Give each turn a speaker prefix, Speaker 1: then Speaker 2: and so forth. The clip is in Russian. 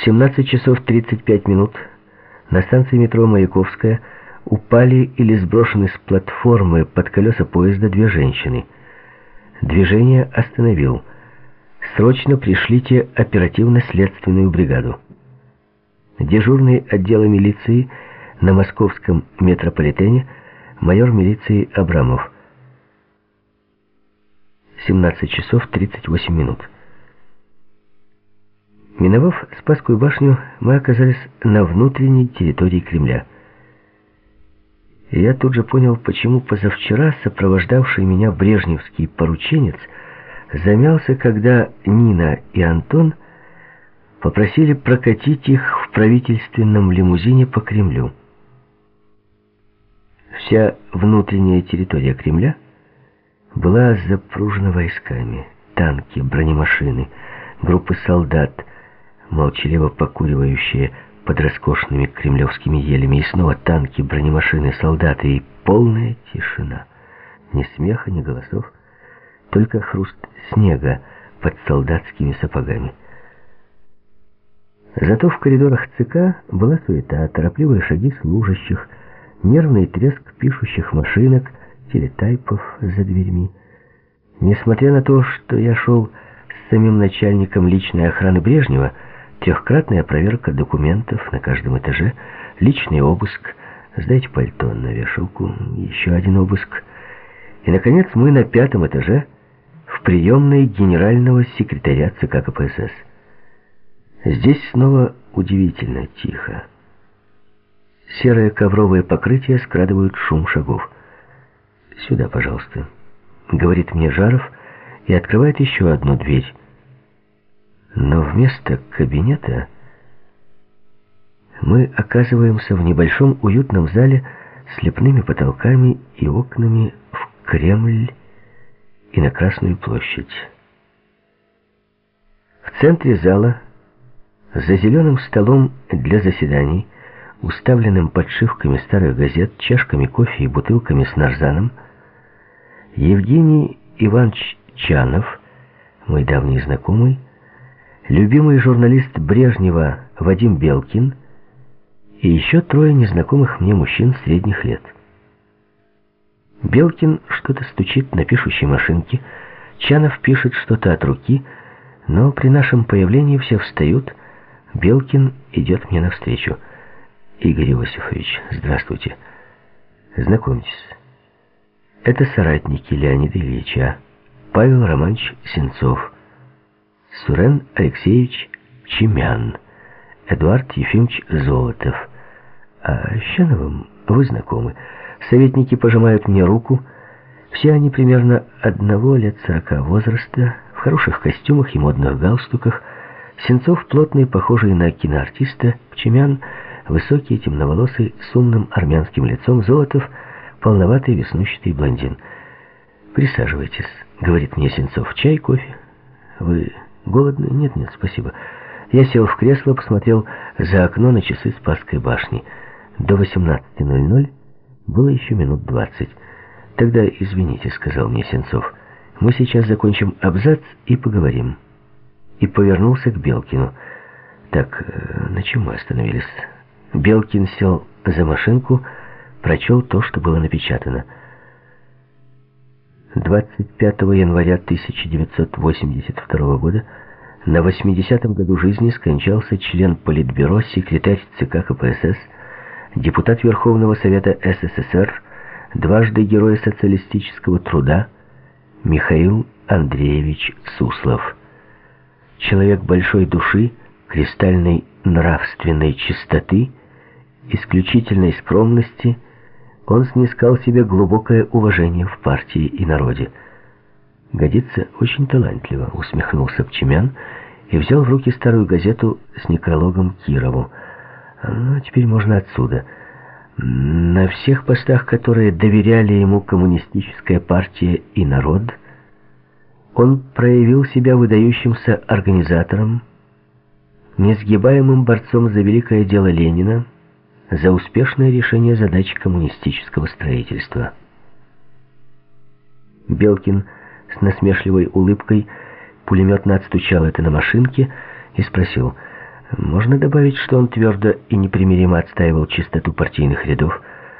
Speaker 1: В 17 часов 35 минут на станции метро Маяковская упали или сброшены с платформы под колеса поезда две женщины. Движение остановил. Срочно пришлите оперативно-следственную бригаду. Дежурный отдела милиции на московском метрополитене майор милиции Абрамов. 17 часов 38 минут. Миновав Спасскую башню, мы оказались на внутренней территории Кремля. Я тут же понял, почему позавчера сопровождавший меня брежневский порученец замялся, когда Нина и Антон попросили прокатить их в правительственном лимузине по Кремлю. Вся внутренняя территория Кремля была запружена войсками, танки, бронемашины, группы солдат, молчаливо покуривающие под роскошными кремлевскими елями, и снова танки, бронемашины, солдаты и полная тишина. Ни смеха, ни голосов, только хруст снега под солдатскими сапогами. Зато в коридорах ЦК была суета, торопливые шаги служащих, нервный треск пишущих машинок, телетайпов за дверьми. Несмотря на то, что я шел с самим начальником личной охраны Брежнева, трехкратная проверка документов на каждом этаже, личный обыск, сдайте пальто на вешалку, еще один обыск. И, наконец, мы на пятом этаже в приемной генерального секретаря ЦК КПСС. Здесь снова удивительно тихо. Серое ковровое покрытие скрадывают шум шагов. «Сюда, пожалуйста», — говорит мне Жаров и открывает еще одну дверь. Но вместо кабинета мы оказываемся в небольшом уютном зале с лепными потолками и окнами в Кремль и на Красную площадь. В центре зала за зеленым столом для заседаний, уставленным подшивками старых газет, чашками кофе и бутылками с нарзаном, Евгений Иванович Чанов, мой давний знакомый, любимый журналист Брежнева Вадим Белкин и еще трое незнакомых мне мужчин средних лет. Белкин что-то стучит на пишущей машинке, Чанов пишет что-то от руки, но при нашем появлении все встают, Белкин идет мне навстречу. «Игорь Иосифович, здравствуйте. Знакомьтесь. Это соратники Леонида Ильича, Павел Романович Сенцов, Сурен Алексеевич Чемян, Эдуард Ефимович Золотов. А с Щановым вы знакомы. Советники пожимают мне руку. Все они примерно одного лет сорока возраста, в хороших костюмах и модных галстуках, Сенцов плотный, похожий на киноартиста, Пчемян, высокий, темноволосый, с умным армянским лицом, Золотов, полноватый, веснущатый блондин. «Присаживайтесь», — говорит мне Сенцов. «Чай, кофе? Вы голодны?» «Нет, нет, спасибо». Я сел в кресло, посмотрел за окно на часы Спасской башни. До 18.00 было еще минут 20. «Тогда извините», — сказал мне Сенцов. «Мы сейчас закончим абзац и поговорим» и повернулся к Белкину. Так, э, на чем мы остановились? Белкин сел за машинку, прочел то, что было напечатано. 25 января 1982 года на 80-м году жизни скончался член Политбюро, секретарь ЦК КПСС, депутат Верховного Совета СССР, дважды Герой социалистического труда Михаил Андреевич Суслов. Человек большой души, кристальной нравственной чистоты, исключительной скромности, он снискал себе глубокое уважение в партии и народе. «Годится очень талантливо», — усмехнулся Пчемян и взял в руки старую газету с некрологом Кирову. «Ну, теперь можно отсюда». На всех постах, которые доверяли ему коммунистическая партия и народ, он проявил себя выдающимся организатором, несгибаемым борцом за великое дело Ленина, за успешное решение задач коммунистического строительства. Белкин с насмешливой улыбкой пулеметно отстучал это на машинке и спросил, Можно добавить, что он твердо и непримиримо отстаивал чистоту партийных рядов,